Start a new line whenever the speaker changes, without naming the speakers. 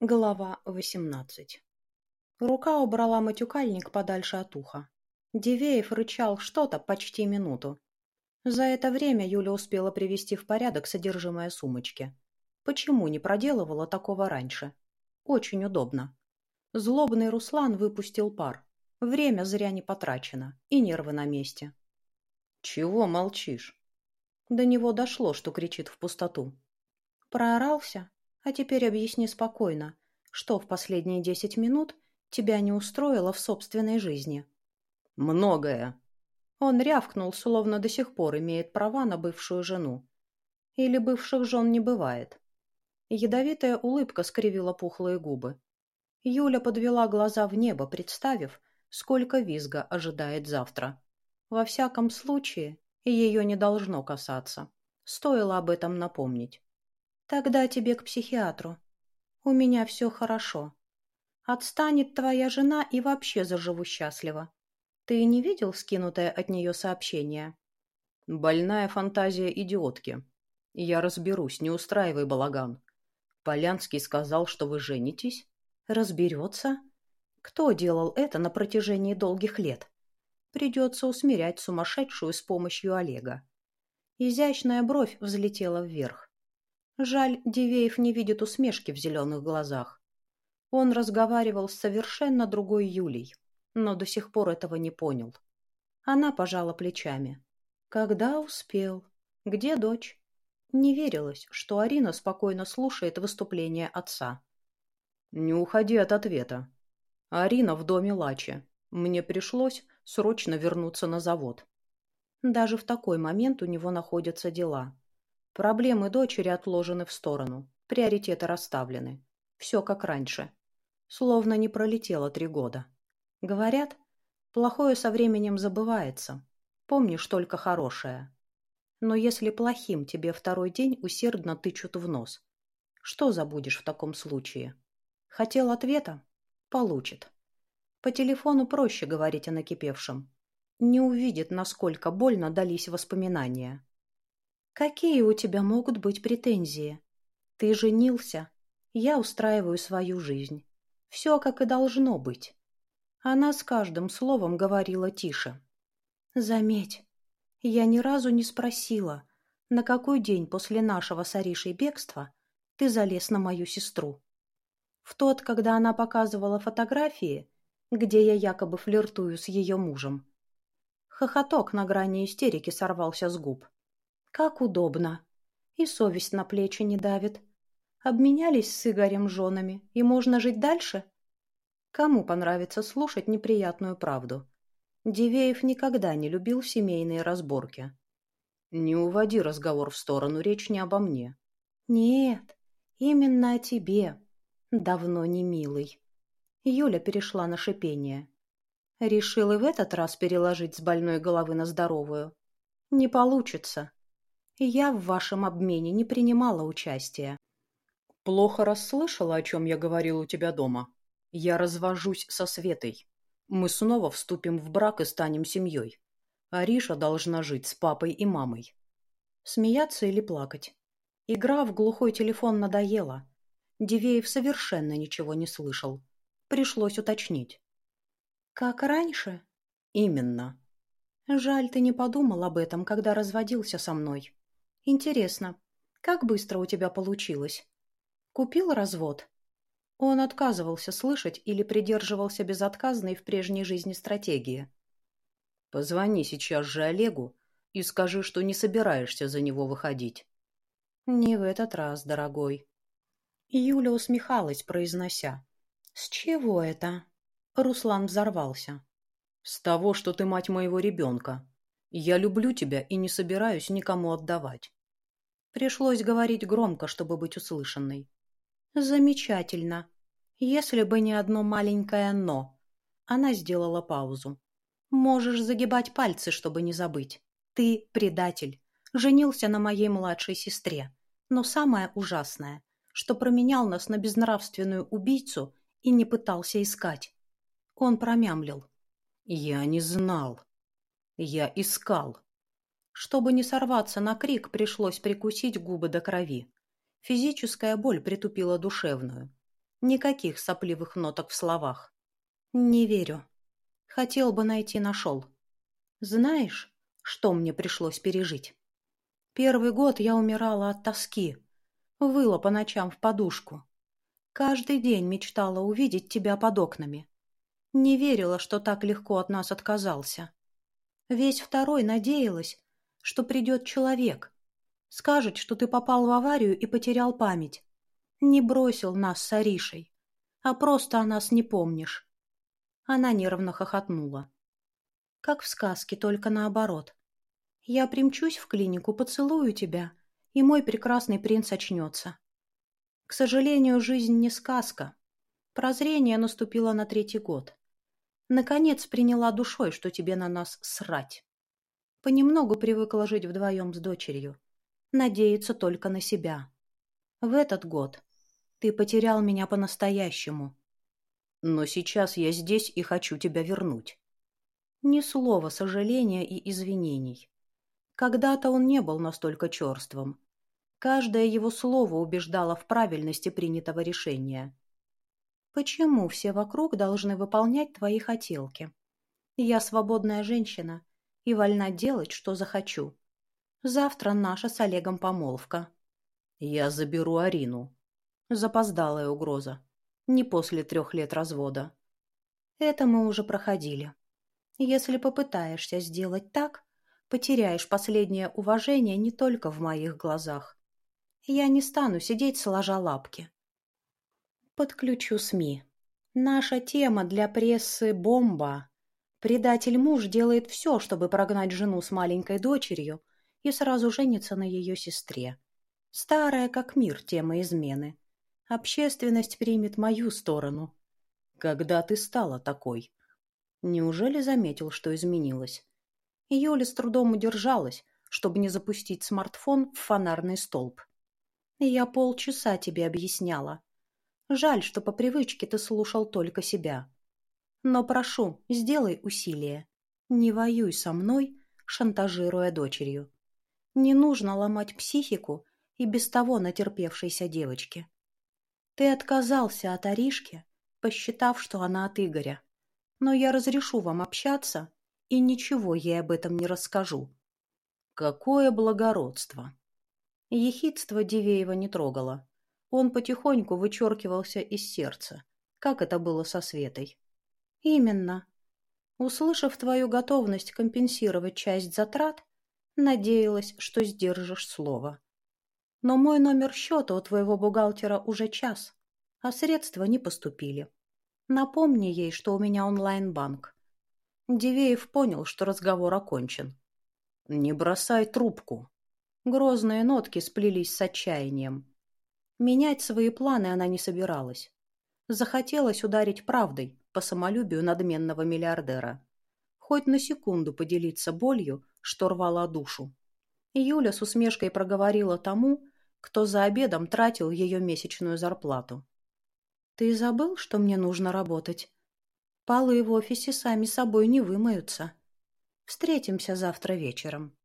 Глава восемнадцать Рука убрала матюкальник подальше от уха. Дивеев рычал что-то почти минуту. За это время Юля успела привести в порядок содержимое сумочки. Почему не проделывала такого раньше? Очень удобно. Злобный Руслан выпустил пар. Время зря не потрачено, и нервы на месте.
«Чего молчишь?»
До него дошло, что кричит в пустоту. Проорался? А теперь объясни спокойно, что в последние десять минут тебя не устроило в собственной жизни?
Многое.
Он рявкнул, словно до сих пор имеет права на бывшую жену. Или бывших жен не бывает. Ядовитая улыбка скривила пухлые губы. Юля подвела глаза в небо, представив, сколько визга ожидает завтра. Во всяком случае, ее не должно касаться. Стоило об этом напомнить. Тогда тебе к психиатру. У меня все хорошо. Отстанет твоя жена и вообще заживу счастливо. Ты не видел скинутое от нее сообщение?
Больная фантазия идиотки. Я разберусь, не устраивай балаган. Полянский сказал, что вы женитесь?
Разберется? Кто делал это на протяжении долгих лет? Придется усмирять сумасшедшую с помощью Олега. Изящная бровь взлетела вверх. Жаль, Дивеев не видит усмешки в зеленых глазах. Он разговаривал с совершенно другой Юлей, но до сих пор этого не понял. Она пожала плечами. Когда успел? Где дочь? Не верилось, что Арина спокойно слушает выступление отца.
«Не уходи от ответа. Арина в доме Лачи. Мне пришлось срочно вернуться на завод».
Даже в такой момент у него находятся дела. Проблемы дочери отложены в сторону, приоритеты расставлены. Все как раньше. Словно не пролетело три года. Говорят, плохое со временем забывается. Помнишь только хорошее. Но если плохим тебе второй день усердно тычут в нос, что забудешь в таком случае? Хотел ответа? Получит. По телефону проще говорить о накипевшем. Не увидит, насколько больно дались воспоминания. Какие у тебя могут быть претензии? Ты женился. Я устраиваю свою жизнь. Все, как и должно быть. Она с каждым словом говорила тише. Заметь, я ни разу не спросила, на какой день после нашего с Аришей бегства ты залез на мою сестру. В тот, когда она показывала фотографии, где я якобы флиртую с ее мужем. Хохоток на грани истерики сорвался с губ. Как удобно. И совесть на плечи не давит. Обменялись с Игорем женами, и можно жить дальше? Кому понравится слушать неприятную правду? Дивеев никогда не любил семейные разборки.
Не уводи разговор в сторону, речь не обо мне.
Нет, именно о тебе. Давно не милый. Юля перешла на шипение. Решил и в этот раз переложить с больной головы на здоровую. Не получится. Я в вашем обмене не принимала участия.
Плохо расслышала, о чем я говорил у тебя дома. Я развожусь со Светой. Мы снова вступим в брак и станем семьей. Ариша должна жить с папой и мамой.
Смеяться или плакать? Игра в глухой телефон надоела. Дивеев совершенно ничего не слышал. Пришлось уточнить. «Как раньше?»
«Именно».
«Жаль, ты не подумал об этом, когда разводился со мной. Интересно, как быстро у тебя получилось? Купил развод? Он отказывался слышать или придерживался безотказной в прежней жизни стратегии.
Позвони сейчас же Олегу и скажи, что не собираешься за него выходить.
Не в этот раз, дорогой. Юля усмехалась, произнося. С чего это? Руслан взорвался.
С того, что ты мать моего ребенка. Я люблю тебя и не собираюсь никому отдавать.
Пришлось говорить громко, чтобы быть услышанной. «Замечательно. Если бы не одно маленькое «но». Она сделала паузу. «Можешь загибать пальцы, чтобы не забыть. Ты предатель. Женился на моей младшей сестре. Но самое ужасное, что променял нас на безнравственную убийцу и не пытался искать. Он промямлил.
«Я не знал. Я искал.
Чтобы не сорваться на крик, пришлось прикусить губы до крови. Физическая боль притупила душевную. Никаких сопливых ноток в словах. Не верю. Хотел бы найти, нашел. Знаешь, что мне пришлось пережить? Первый год я умирала от тоски. Выла по ночам в подушку. Каждый день мечтала увидеть тебя под окнами. Не верила, что так легко от нас отказался. Весь второй надеялась, что придет человек. Скажет, что ты попал в аварию и потерял память. Не бросил нас с Аришей, а просто о нас не помнишь. Она нервно хохотнула. Как в сказке, только наоборот. Я примчусь в клинику, поцелую тебя, и мой прекрасный принц очнется. К сожалению, жизнь не сказка. Прозрение наступило на третий год. Наконец приняла душой, что тебе на нас срать. Понемногу привыкла жить вдвоем с дочерью. Надеяться только на себя. В этот год ты потерял меня по-настоящему.
Но сейчас я здесь и хочу тебя вернуть.
Ни слова сожаления и извинений. Когда-то он не был настолько черствым. Каждое его слово убеждало в правильности принятого решения. Почему все вокруг должны выполнять твои хотелки? Я свободная женщина и вольна делать, что захочу. Завтра наша с Олегом помолвка.
Я заберу Арину.
Запоздалая угроза. Не после трех лет развода. Это мы уже проходили. Если попытаешься сделать так, потеряешь последнее уважение не только в моих глазах. Я не стану сидеть сложа лапки. Подключу СМИ. Наша тема для прессы – бомба. Предатель-муж делает все, чтобы прогнать жену с маленькой дочерью и сразу женится на ее сестре. Старая как мир тема измены. Общественность примет мою сторону.
Когда ты стала такой?
Неужели заметил, что изменилась? Юля с трудом удержалась, чтобы не запустить смартфон в фонарный столб. Я полчаса тебе объясняла. Жаль, что по привычке ты слушал только себя. Но прошу, сделай усилие. Не воюй со мной, шантажируя дочерью. Не нужно ломать психику и без того натерпевшейся девочки. Ты отказался от Аришки, посчитав, что она от Игоря. Но я разрешу вам общаться и ничего ей об этом не расскажу.
Какое благородство!
Ехидство Дивеева не трогало. Он потихоньку вычеркивался из сердца, как это было со Светой. Именно. Услышав твою готовность компенсировать часть затрат, надеялась, что сдержишь слово. Но мой номер счета у твоего бухгалтера уже час, а средства не поступили. Напомни ей, что у меня онлайн-банк. Дивеев понял, что разговор окончен.
«Не бросай трубку!»
Грозные нотки сплелись с отчаянием. Менять свои планы она не собиралась. Захотелось ударить правдой по самолюбию надменного миллиардера. Хоть на секунду поделиться болью, что рвала душу. Юля с усмешкой проговорила тому, кто за обедом тратил ее месячную зарплату. «Ты забыл, что мне нужно работать? Полы в офисе сами собой не вымоются. Встретимся завтра вечером».